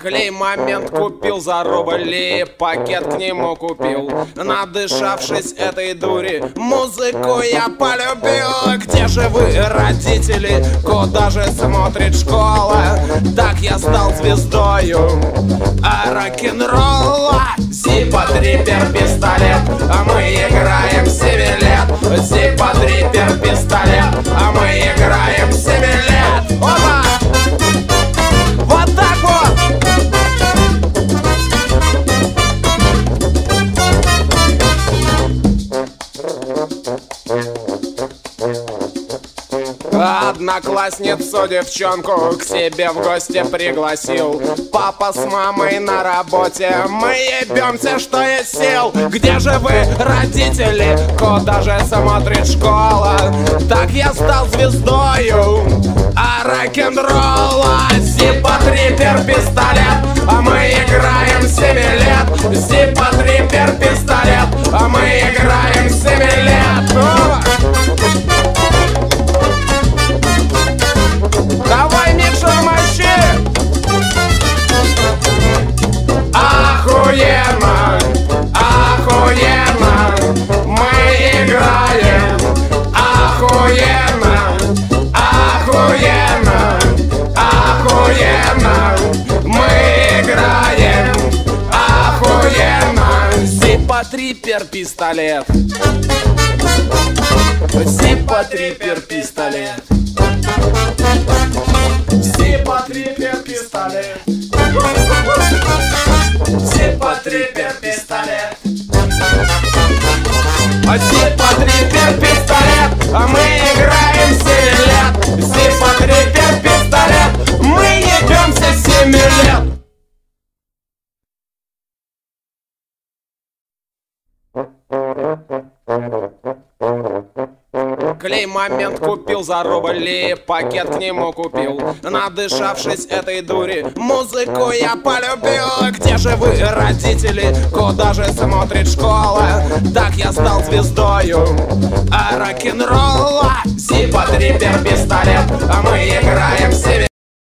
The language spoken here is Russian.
Клей момент купил за рубли, пакет к нему купил. Надышавшись этой дури, музыку я полюбил. Где же вы, родители, куда же смотрит школа? Так я стал звездою а рок-н-ролла. Зипа, трипер, пистолет, а мы играем 7 лет Зипа, трипер, пистолет, Одноклассницу девчонку к себе в гости пригласил. Папа с мамой на работе, мы ебемся, что есть сил. Где же вы, родители, куда же смотрит школа? Так я стал звездою, а рок-н-ролла Зипа, трипер, пистолет, а мы играем 7 лет. Зипа, трипер, пистолет, а мы играем зипа трипер пистолет Зипа трипер пистолет Зипа трипер пистолет Зипа трипер пистолет А Зипа Клей момент купил за рубли, пакет к нему купил. Надышавшись этой дури, музыку я полюбил. Где же вы, родители, куда же смотрит школа? Так я стал звездою, а рок-н-ролла. Зипа, трипер, пистолет, а мы играем 7